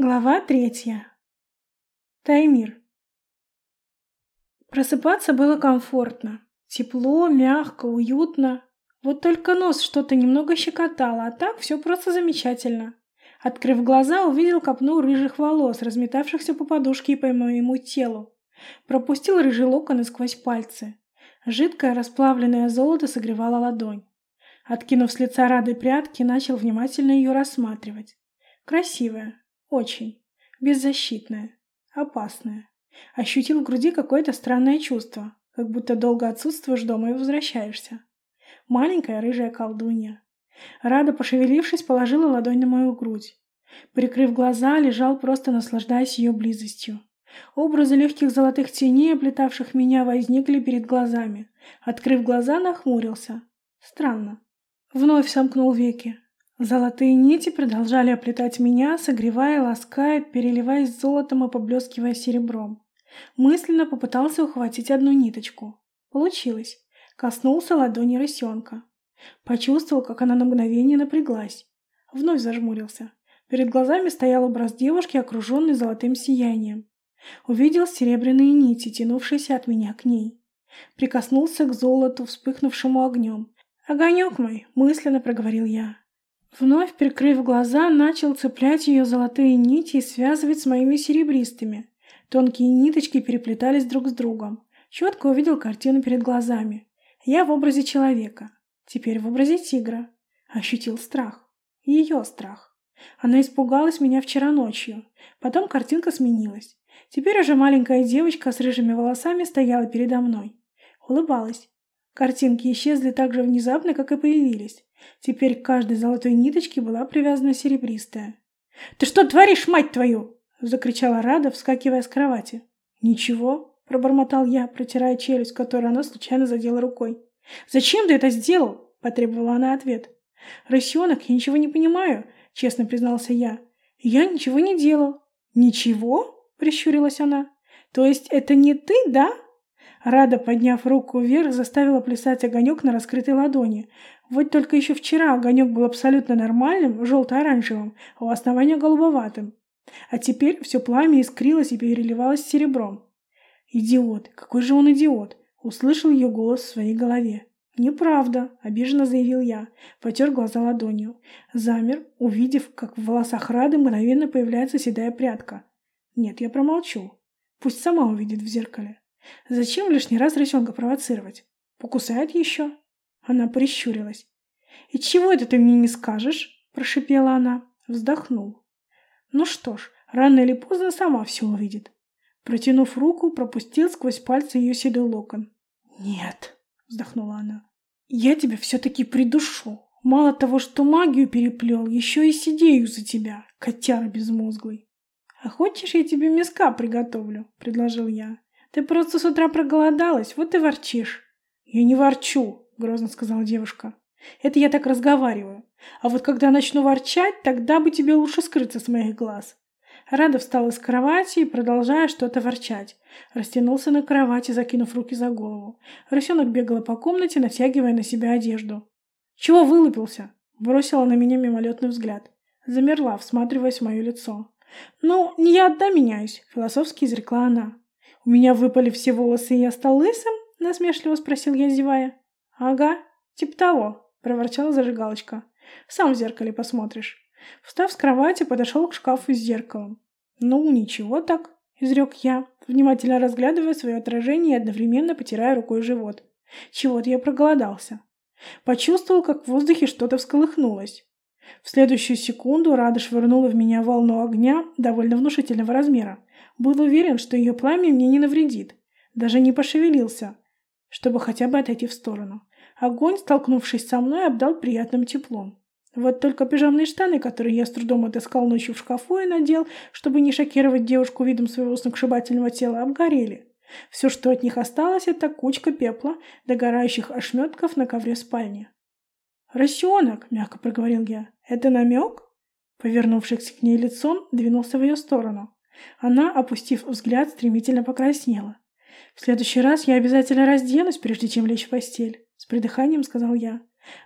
Глава третья. Таймир. Просыпаться было комфортно. Тепло, мягко, уютно. Вот только нос что-то немного щекотало, а так все просто замечательно. Открыв глаза, увидел копну рыжих волос, разметавшихся по подушке и по моему телу. Пропустил рыжий локоны сквозь пальцы. Жидкое расплавленное золото согревало ладонь. Откинув с лица Рады прятки, начал внимательно ее рассматривать. Красивая, очень. Беззащитная. Опасная. Ощутил в груди какое-то странное чувство, как будто долго отсутствуешь дома и возвращаешься. Маленькая рыжая колдунья. Рада, пошевелившись, положила ладонь на мою грудь. Прикрыв глаза, лежал, просто наслаждаясь ее близостью. Образы легких золотых теней, облетавших меня, возникли перед глазами. Открыв глаза, нахмурился. Странно. Вновь сомкнул веки. Золотые нити продолжали оплетать меня, согревая, лаская, переливаясь золотом и поблескивая серебром. Мысленно попытался ухватить одну ниточку. Получилось. Коснулся ладони рысенка. Почувствовал, как она на мгновение напряглась. Вновь зажмурился. Перед глазами стоял образ девушки, окруженный золотым сиянием. Увидел серебряные нити, тянувшиеся от меня к ней. Прикоснулся к золоту, вспыхнувшему огнем. «Огонек мой!» — мысленно проговорил я. Вновь прикрыв глаза, начал цеплять ее золотые нити и связывать с моими серебристыми. Тонкие ниточки переплетались друг с другом. Четко увидел картину перед глазами. Я в образе человека. Теперь в образе тигра. Ощутил страх. Ее страх. Она испугалась меня вчера ночью. Потом картинка сменилась. Теперь уже маленькая девочка с рыжими волосами стояла передо мной. Улыбалась. Картинки исчезли так же внезапно, как и появились. Теперь к каждой золотой ниточке была привязана серебристая. «Ты что творишь, мать твою?» — закричала Рада, вскакивая с кровати. «Ничего», — пробормотал я, протирая челюсть, которую она случайно задела рукой. «Зачем ты это сделал?» — потребовала она ответ. «Рысенок, я ничего не понимаю», — честно признался я. «Я ничего не делал». «Ничего?» — прищурилась она. «То есть это не ты, да?» Рада, подняв руку вверх, заставила плясать огонек на раскрытой ладони. Вот только еще вчера огонек был абсолютно нормальным, желто-оранжевым, а у основания голубоватым. А теперь все пламя искрилось и переливалось серебром. «Идиот! Какой же он идиот!» — услышал ее голос в своей голове. «Неправда», — обиженно заявил я, потер глаза ладонью. Замер, увидев, как в волосах Рады мгновенно появляется седая прядка. «Нет, я промолчу. Пусть сама увидит в зеркале. Зачем лишний раз рысенка провоцировать? Покусает еще?» Она прищурилась. «И чего это ты мне не скажешь?» – прошипела она. Вздохнул. «Ну что ж, рано или поздно сама все увидит». Протянув руку, пропустил сквозь пальцы ее седой локон. «Нет», – вздохнула она. «Я тебя все-таки придушу. Мало того, что магию переплел, еще и сидею за тебя, котяра безмозглый». «А хочешь, я тебе мяска приготовлю?» – предложил я. «Ты просто с утра проголодалась, вот и ворчишь». «Я не ворчу», — грозно сказала девушка. «Это я так разговариваю. А вот когда начну ворчать, тогда бы тебе лучше скрыться с моих глаз». Рада встала с кровати и, продолжая что-то ворчать, растянулся на кровати, закинув руки за голову. Рысенок бегала по комнате, натягивая на себя одежду. «Чего вылупился?» — бросила на меня мимолетный взгляд. Замерла, всматриваясь в мое лицо. «Ну, не я одна меняюсь», — философски изрекла она. «У меня выпали все волосы, и я стал лысым?» — насмешливо спросил я, зевая. «Ага, типа того», — проворчала зажигалочка. «Сам в зеркале посмотришь». Встав с кровати, подошел к шкафу с зеркалом. «Ну, ничего так», — изрек я, внимательно разглядывая свое отражение и одновременно потирая рукой живот. Чего-то я проголодался. Почувствовал, как в воздухе что-то всколыхнулось. В следующую секунду Рада швырнула в меня волну огня довольно внушительного размера. Был уверен, что ее пламя мне не навредит. Даже не пошевелился, чтобы хотя бы отойти в сторону. Огонь, столкнувшись со мной, обдал приятным теплом. Вот только пижамные штаны, которые я с трудом отыскал ночью в шкафу и надел, чтобы не шокировать девушку видом своего сногсшибательного тела, обгорели. Все, что от них осталось, это кучка пепла, догорающих ошметков на ковре спальни. «Росенок!» — мягко проговорил я. «Это намек?» Повернувшись к ней лицом, двинулся в ее сторону. Она, опустив взгляд, стремительно покраснела. «В следующий раз я обязательно разденусь, прежде чем лечь в постель», — с придыханием сказал я.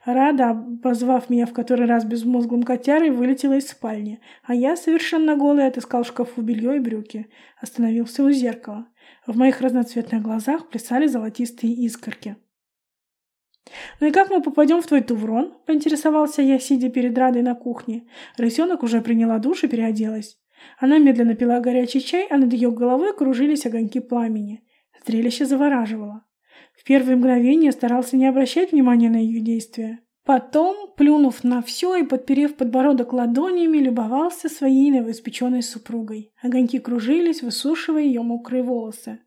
Рада, позвав меня в который раз безмозглым котярой, вылетела из спальни, а я, совершенно голый, отыскал в шкафу белье и брюки. Остановился у зеркала. В моих разноцветных глазах плясали золотистые искорки. «Ну и как мы попадем в твой туврон?» — поинтересовался я, сидя перед Радой на кухне. Рысенок уже приняла душ и переоделась. Она медленно пила горячий чай, а над ее головой кружились огоньки пламени. Зрелище завораживало. В первые мгновения старался не обращать внимания на ее действия. Потом, плюнув на все и подперев подбородок ладонями, любовался своей новоиспеченной супругой. Огоньки кружились, высушивая ее мокрые волосы.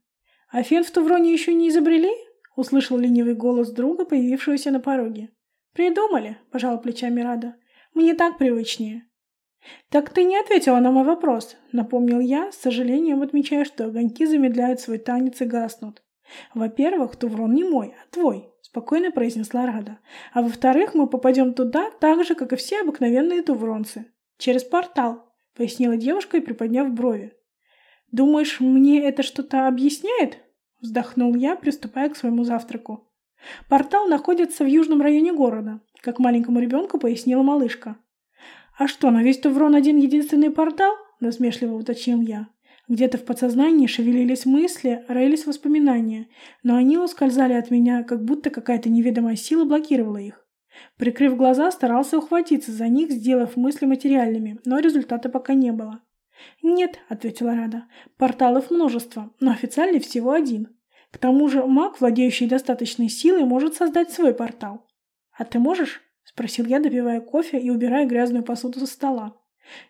«А фен в Тувроне еще не изобрели?» — услышал ленивый голос друга, появившегося на пороге. «Придумали», — пожал плечами Рада. «Мне так привычнее». «Так ты не ответила на мой вопрос», — напомнил я, с сожалением отмечая, что огоньки замедляют свой танец и гаснут. «Во-первых, Туврон не мой, а твой», — спокойно произнесла Рада. «А во-вторых, мы попадем туда так же, как и все обыкновенные тувронцы. Через портал», — пояснила девушка и приподняв брови. «Думаешь, мне это что-то объясняет?» — вздохнул я, приступая к своему завтраку. «Портал находится в южном районе города», — как маленькому ребенку пояснила малышка. «А что, на весь Туврон один единственный портал?» — насмешливо уточнил я. Где-то в подсознании шевелились мысли, роились воспоминания, но они ускользали от меня, как будто какая-то неведомая сила блокировала их. Прикрыв глаза, старался ухватиться за них, сделав мысли материальными, но результата пока не было. «Нет», — ответила Рада, — «порталов множество, но официальный всего один. К тому же маг, владеющий достаточной силой, может создать свой портал. А ты можешь?» — спросил я, допивая кофе и убирая грязную посуду со стола.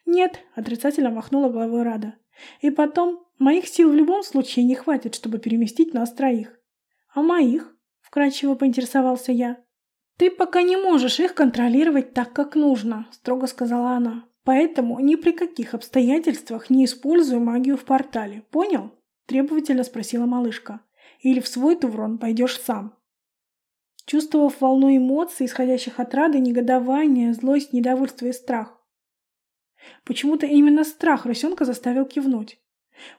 «Нет», — отрицательно махнула головой Рада. И потом, моих сил в любом случае не хватит, чтобы переместить нас троих. А моих? Вкрадчиво поинтересовался я. Ты пока не можешь их контролировать так, как нужно, строго сказала она. Поэтому ни при каких обстоятельствах не используй магию в портале. Понял? Требовательно спросила малышка. Или в свой туврон пойдешь сам. Чувствовав волну эмоций, исходящих от рады, негодования, злость, недовольство и страх, Почему-то именно страх рысенка заставил кивнуть.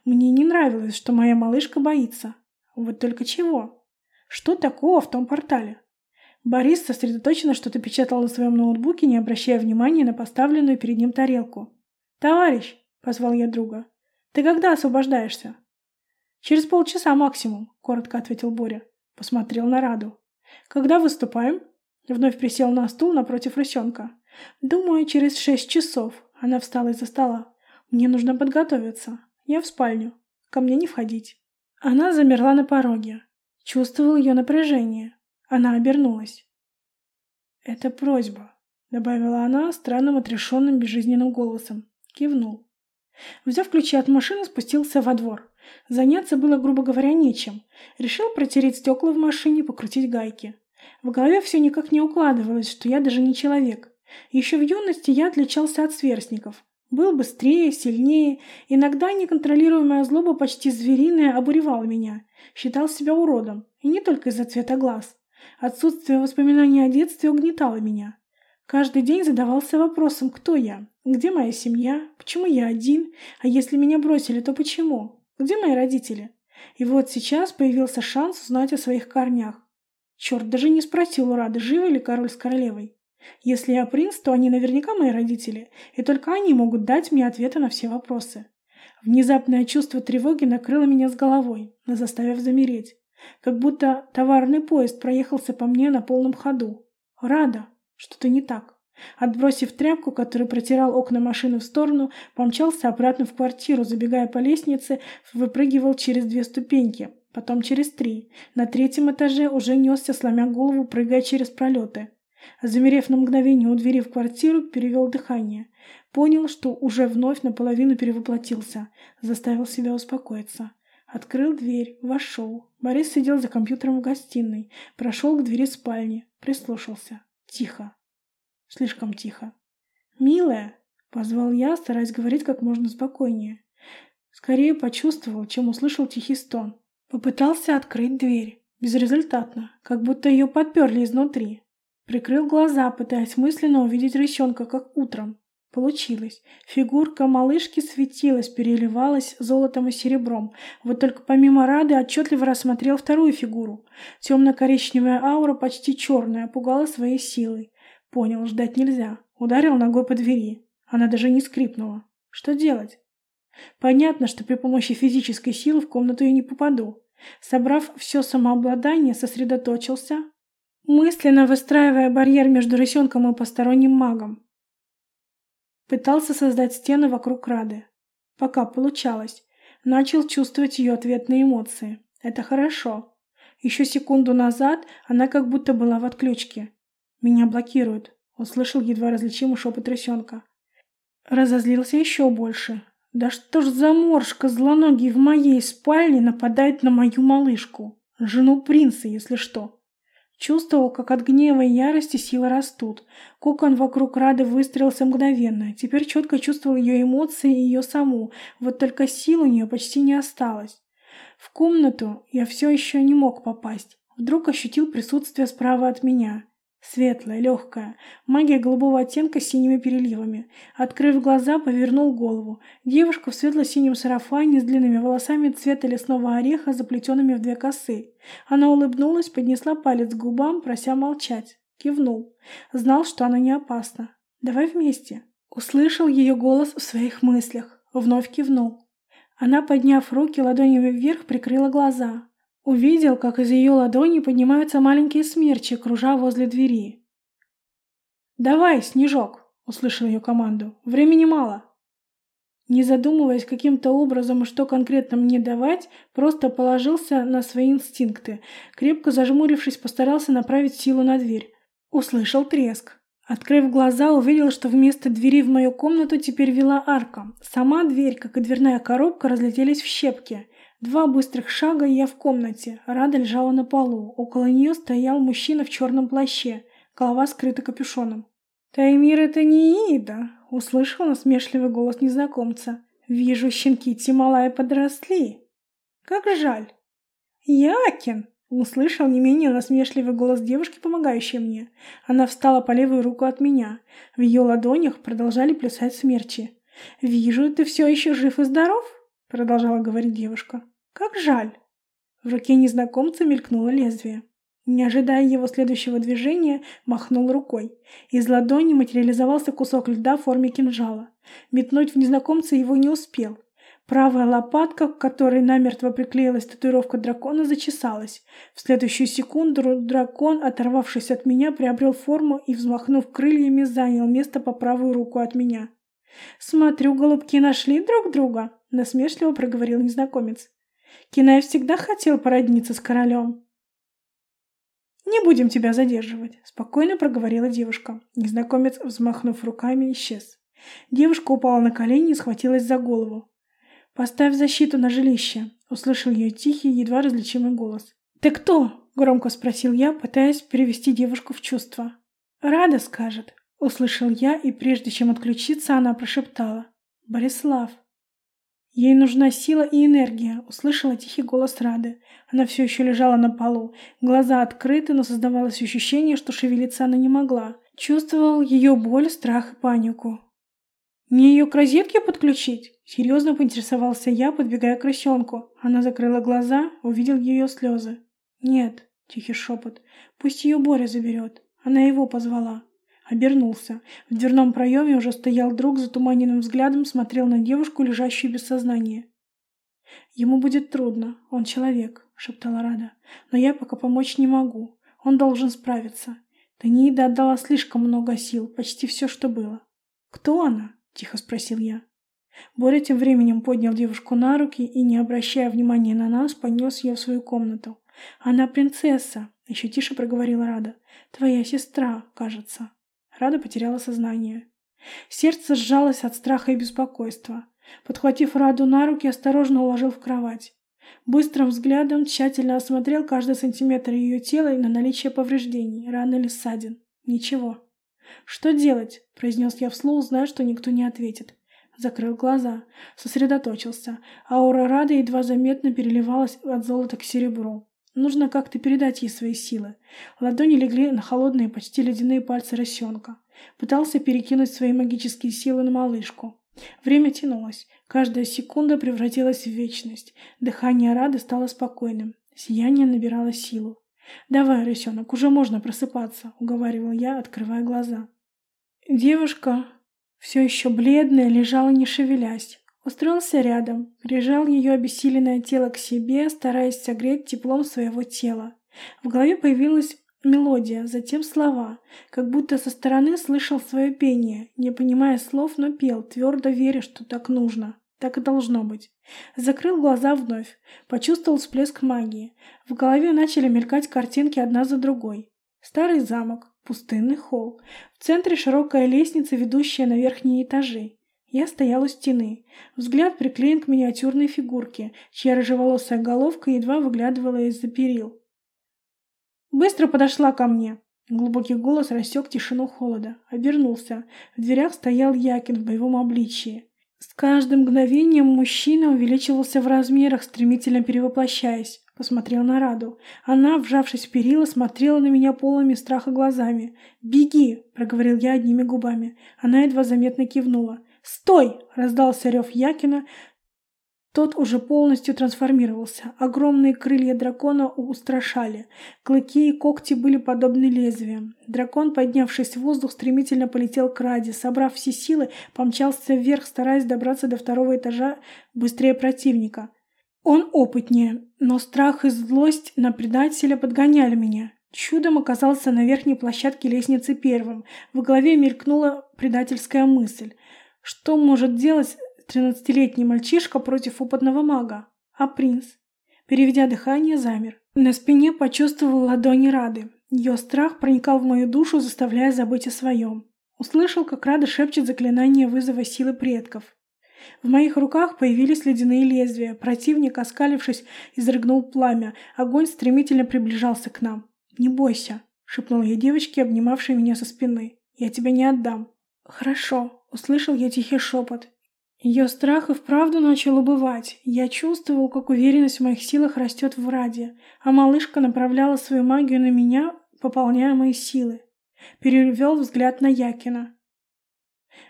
Мне не нравилось, что моя малышка боится. Вот только чего? Что такого в том портале? Борис сосредоточенно что-то печатал на своем ноутбуке, не обращая внимания на поставленную перед ним тарелку. «Товарищ!» — позвал я друга. «Ты когда освобождаешься?» «Через полчаса максимум», — коротко ответил Боря. Посмотрел на Раду. «Когда выступаем?» Вновь присел на стул напротив рысенка. «Думаю, через шесть часов. Она встала из-за стола. «Мне нужно подготовиться. Я в спальню. Ко мне не входить». Она замерла на пороге. Чувствовал ее напряжение. Она обернулась. «Это просьба», — добавила она странным отрешенным безжизненным голосом. Кивнул. Взяв ключи от машины, спустился во двор. Заняться было, грубо говоря, нечем. Решил протереть стекла в машине, покрутить гайки. В голове все никак не укладывалось, что я даже не человек. Еще в юности я отличался от сверстников. Был быстрее, сильнее. Иногда неконтролируемая злоба, почти звериная, обуревала меня. Считал себя уродом. И не только из-за цвета глаз. Отсутствие воспоминаний о детстве угнетало меня. Каждый день задавался вопросом, кто я, где моя семья, почему я один, а если меня бросили, то почему, где мои родители. И вот сейчас появился шанс узнать о своих корнях. Черт, даже не спросил у Рады, живы ли король с королевой. Если я принц, то они наверняка мои родители, и только они могут дать мне ответы на все вопросы. Внезапное чувство тревоги накрыло меня с головой, заставив замереть. Как будто товарный поезд проехался по мне на полном ходу. Рада. Что-то не так. Отбросив тряпку, который протирал окна машины в сторону, помчался обратно в квартиру, забегая по лестнице, выпрыгивал через две ступеньки, потом через три. На третьем этаже уже несся, сломя голову, прыгая через пролеты. Замерев на мгновение у двери в квартиру, перевел дыхание. Понял, что уже вновь наполовину перевоплотился. Заставил себя успокоиться. Открыл дверь, вошел. Борис сидел за компьютером в гостиной. Прошел к двери спальни. Прислушался. Тихо. Слишком тихо. «Милая!» — позвал я, стараясь говорить как можно спокойнее. Скорее почувствовал, чем услышал тихий стон. Попытался открыть дверь. Безрезультатно, как будто ее подперли изнутри. Прикрыл глаза, пытаясь мысленно увидеть рысенка, как утром. Получилось. Фигурка малышки светилась, переливалась золотом и серебром. Вот только помимо Рады отчетливо рассмотрел вторую фигуру. Темно-коричневая аура, почти черная, пугала своей силой. Понял, ждать нельзя. Ударил ногой по двери. Она даже не скрипнула. Что делать? Понятно, что при помощи физической силы в комнату я не попаду. Собрав все самообладание, сосредоточился, мысленно выстраивая барьер между рысенком и посторонним магом. Пытался создать стены вокруг Рады. Пока получалось. Начал чувствовать ее ответные эмоции. Это хорошо. Еще секунду назад она как будто была в отключке. «Меня блокируют», — услышал едва различимый шепот рысенка. Разозлился еще больше. «Да что ж за моржка злоногий в моей спальне нападает на мою малышку? Жену принца, если что». Чувствовал, как от гнева и ярости силы растут. Кокон вокруг Рады выстроился мгновенно. Теперь четко чувствовал ее эмоции и ее саму. Вот только сил у нее почти не осталось. В комнату я все еще не мог попасть. Вдруг ощутил присутствие справа от меня. Светлая, легкая, магия голубого оттенка с синими переливами. Открыв глаза, повернул голову. Девушка в светло-синем сарафане с длинными волосами цвета лесного ореха, заплетенными в две косы. Она улыбнулась, поднесла палец к губам, прося молчать. Кивнул. Знал, что она не опасна. «Давай вместе». Услышал ее голос в своих мыслях. Вновь кивнул. Она, подняв руки ладонями вверх, прикрыла глаза. Увидел, как из ее ладони поднимаются маленькие смерчи, кружа возле двери. «Давай, Снежок!» — услышал ее команду. «Времени мало!» Не задумываясь каким-то образом, что конкретно мне давать, просто положился на свои инстинкты. Крепко зажмурившись, постарался направить силу на дверь. Услышал треск. Открыв глаза, увидел, что вместо двери в мою комнату теперь вела арка. Сама дверь, как и дверная коробка, разлетелись в щепки. Два быстрых шага, и я в комнате. Рада лежала на полу. Около нее стоял мужчина в черном плаще, голова скрыта капюшоном. «Таймир, это не Ида!» — услышал насмешливый голос незнакомца. «Вижу, щенки Тималая подросли. Как жаль!» «Якин!» — услышал не менее насмешливый голос девушки, помогающей мне. Она встала по левую руку от меня. В ее ладонях продолжали плясать смерчи. «Вижу, ты все еще жив и здоров?» — продолжала говорить девушка. «Как жаль!» В руке незнакомца мелькнуло лезвие. Не ожидая его следующего движения, махнул рукой. Из ладони материализовался кусок льда в форме кинжала. Метнуть в незнакомца его не успел. Правая лопатка, к которой намертво приклеилась татуировка дракона, зачесалась. В следующую секунду дракон, оторвавшись от меня, приобрел форму и, взмахнув крыльями, занял место по правую руку от меня. «Смотрю, голубки нашли друг друга», — насмешливо проговорил незнакомец. «Кинай всегда хотел породниться с королем». «Не будем тебя задерживать», — спокойно проговорила девушка. Незнакомец, взмахнув руками, исчез. Девушка упала на колени и схватилась за голову. «Поставь защиту на жилище», — услышал ее тихий, едва различимый голос. «Ты кто?» — громко спросил я, пытаясь перевести девушку в чувство. «Рада скажет», Услышал я, и прежде чем отключиться, она прошептала. «Борислав». Ей нужна сила и энергия, услышала тихий голос Рады. Она все еще лежала на полу. Глаза открыты, но создавалось ощущение, что шевелиться она не могла. Чувствовал ее боль, страх и панику. «Мне ее к розетке подключить?» Серьезно поинтересовался я, подбегая к рысенку. Она закрыла глаза, увидел ее слезы. «Нет», — тихий шепот, — «пусть ее Боря заберет». Она его позвала. Обернулся. В дверном проеме уже стоял друг, затуманенным взглядом смотрел на девушку, лежащую без сознания. «Ему будет трудно. Он человек», — шептала Рада. «Но я пока помочь не могу. Он должен справиться». Танида отдала слишком много сил, почти все, что было. «Кто она?» — тихо спросил я. Боря тем временем поднял девушку на руки и, не обращая внимания на нас, понес ее в свою комнату. «Она принцесса», — еще тише проговорила Рада. «Твоя сестра, кажется». Рада потеряла сознание. Сердце сжалось от страха и беспокойства. Подхватив Раду на руки, осторожно уложил в кровать. Быстрым взглядом тщательно осмотрел каждый сантиметр ее тела и на наличие повреждений, ран или ссадин. Ничего. «Что делать?» – произнес я вслух, зная, что никто не ответит. Закрыл глаза, сосредоточился. Аура Рады едва заметно переливалась от золота к серебру. Нужно как-то передать ей свои силы. Ладони легли на холодные, почти ледяные пальцы росенка. Пытался перекинуть свои магические силы на малышку. Время тянулось. Каждая секунда превратилась в вечность. Дыхание Рады стало спокойным. Сияние набирало силу. «Давай, рысенок, уже можно просыпаться», — уговаривал я, открывая глаза. Девушка, все еще бледная, лежала не шевелясь. Устроился рядом, прижал ее обессиленное тело к себе, стараясь согреть теплом своего тела. В голове появилась мелодия, затем слова, как будто со стороны слышал свое пение, не понимая слов, но пел, твердо веря, что так нужно. Так и должно быть. Закрыл глаза вновь, почувствовал всплеск магии. В голове начали мелькать картинки одна за другой. Старый замок, пустынный холл. В центре широкая лестница, ведущая на верхние этажи. Я стоял у стены. Взгляд приклеен к миниатюрной фигурке, чья рыжеволосая головка едва выглядывала из-за перил. Быстро подошла ко мне. Глубокий голос рассек тишину холода. Обернулся. В дверях стоял Якин в боевом обличии. С каждым мгновением мужчина увеличивался в размерах, стремительно перевоплощаясь. Посмотрел на Раду. Она, вжавшись в перила, смотрела на меня полными страха глазами. «Беги!» — проговорил я одними губами. Она едва заметно кивнула. «Стой!» — раздался рев Якина. Тот уже полностью трансформировался. Огромные крылья дракона устрашали. Клыки и когти были подобны лезвиям. Дракон, поднявшись в воздух, стремительно полетел к Раде. Собрав все силы, помчался вверх, стараясь добраться до второго этажа быстрее противника. Он опытнее, но страх и злость на предателя подгоняли меня. Чудом оказался на верхней площадке лестницы первым. В голове мелькнула предательская мысль. Что может делать тринадцатилетний мальчишка против опытного мага? А принц? Переведя дыхание, замер. На спине почувствовал ладони Рады. Ее страх проникал в мою душу, заставляя забыть о своем. Услышал, как Рада шепчет заклинание вызова силы предков. В моих руках появились ледяные лезвия. Противник, оскалившись, изрыгнул пламя. Огонь стремительно приближался к нам. «Не бойся», — шепнул я девочке, обнимавшей меня со спины. «Я тебя не отдам». «Хорошо», — услышал я тихий шепот. Ее страх и вправду начал убывать. Я чувствовал, как уверенность в моих силах растет в Раде, а малышка направляла свою магию на меня, пополняя мои силы. Перевел взгляд на Якина.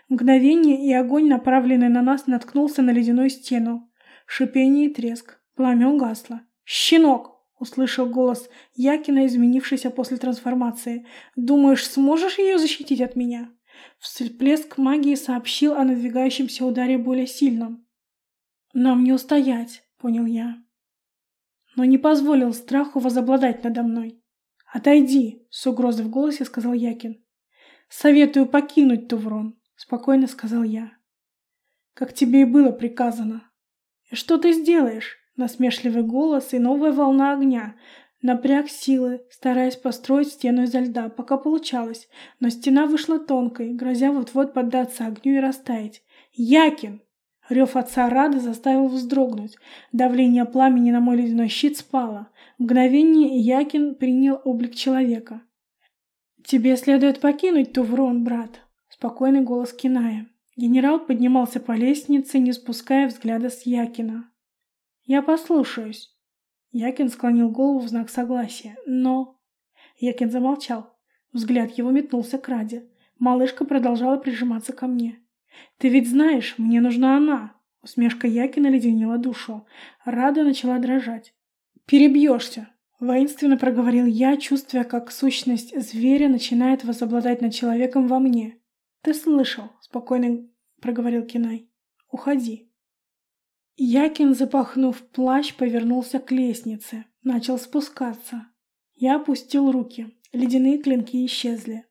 Мгновение, и огонь, направленный на нас, наткнулся на ледяную стену. Шипение и треск. Пламя угасло. «Щенок!» — услышал голос Якина, изменившийся после трансформации. «Думаешь, сможешь ее защитить от меня?» Всплеск магии сообщил о надвигающемся ударе более сильном. «Нам не устоять», — понял я. Но не позволил страху возобладать надо мной. «Отойди», — с угрозой в голосе сказал Якин. «Советую покинуть Туврон», — спокойно сказал я. «Как тебе и было приказано». «И что ты сделаешь?» Насмешливый голос и новая волна огня, Напряг силы, стараясь построить стену изо льда, пока получалось, но стена вышла тонкой, грозя вот-вот поддаться огню и растаять. «Якин!» Рев отца Рады заставил вздрогнуть. Давление пламени на мой ледяной щит спало. В мгновение Якин принял облик человека. «Тебе следует покинуть Туврон, брат», — спокойный голос Киная. Генерал поднимался по лестнице, не спуская взгляда с Якина. «Я послушаюсь». Якин склонил голову в знак согласия. «Но...» Якин замолчал. Взгляд его метнулся к Раде. Малышка продолжала прижиматься ко мне. «Ты ведь знаешь, мне нужна она!» Усмешка Якина леденила душу. Рада начала дрожать. «Перебьешься!» Воинственно проговорил я, чувствуя, как сущность зверя начинает возобладать над человеком во мне. «Ты слышал?» — спокойно проговорил Кинай. «Уходи». Якин, запахнув плащ, повернулся к лестнице. Начал спускаться. Я опустил руки. Ледяные клинки исчезли.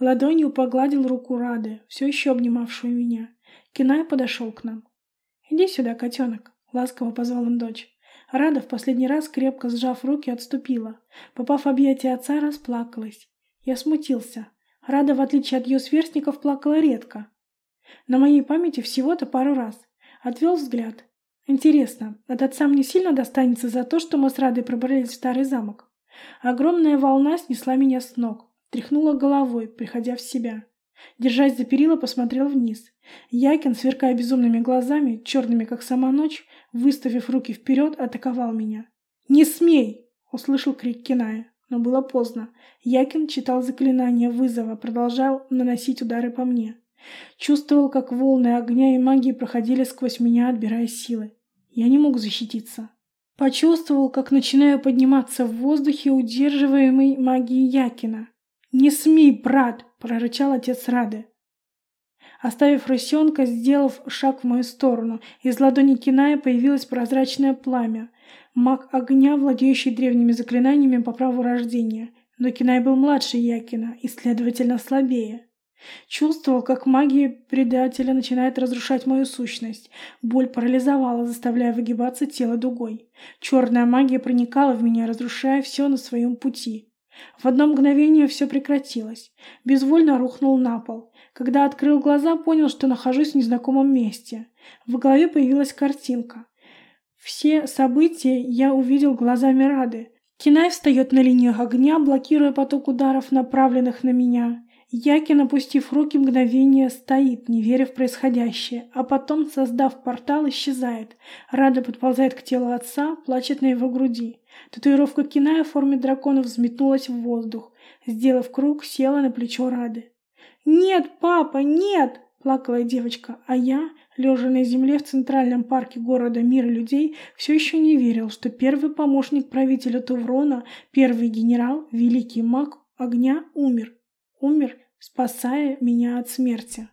Ладонью погладил руку Рады, все еще обнимавшую меня. Кинай подошел к нам. «Иди сюда, котенок», — ласково позвал он дочь. Рада в последний раз, крепко сжав руки, отступила. Попав в объятия отца, расплакалась. Я смутился. Рада, в отличие от ее сверстников, плакала редко. На моей памяти всего-то пару раз. Отвел взгляд. Интересно, от отца мне сильно достанется за то, что мы с Радой пробрались в старый замок? Огромная волна снесла меня с ног, тряхнула головой, приходя в себя. Держась за перила, посмотрел вниз. Якин, сверкая безумными глазами, черными как сама ночь, выставив руки вперед, атаковал меня. «Не смей!» — услышал крик Киная. Но было поздно. Якин читал заклинание вызова, продолжал наносить удары по мне. Чувствовал, как волны огня и магии проходили сквозь меня, отбирая силы. Я не мог защититься. Почувствовал, как начинаю подниматься в воздухе, удерживаемый магией Якина. «Не смей, брат!» – прорычал отец Рады. Оставив рысенка, сделав шаг в мою сторону, из ладони Киная появилось прозрачное пламя. Маг огня, владеющий древними заклинаниями по праву рождения. Но Кинай был младше Якина и, следовательно, слабее. Чувствовал, как магия предателя начинает разрушать мою сущность. Боль парализовала, заставляя выгибаться тело дугой. Черная магия проникала в меня, разрушая все на своем пути. В одно мгновение все прекратилось. Безвольно рухнул на пол. Когда открыл глаза, понял, что нахожусь в незнакомом месте. В голове появилась картинка. Все события я увидел глазами Рады. Кинай встает на линиях огня, блокируя поток ударов, направленных на меня. Якин, опустив руки, мгновение стоит, не веря в происходящее, а потом, создав портал, исчезает. Рада подползает к телу отца, плачет на его груди. Татуировка Киная в форме дракона взметнулась в воздух. Сделав круг, села на плечо Рады. «Нет, папа, нет!» — плакала девочка, а я, лежа на земле в центральном парке города Мира людей, все еще не верил, что первый помощник правителя Туврона, первый генерал, великий маг огня умер умер, спасая меня от смерти.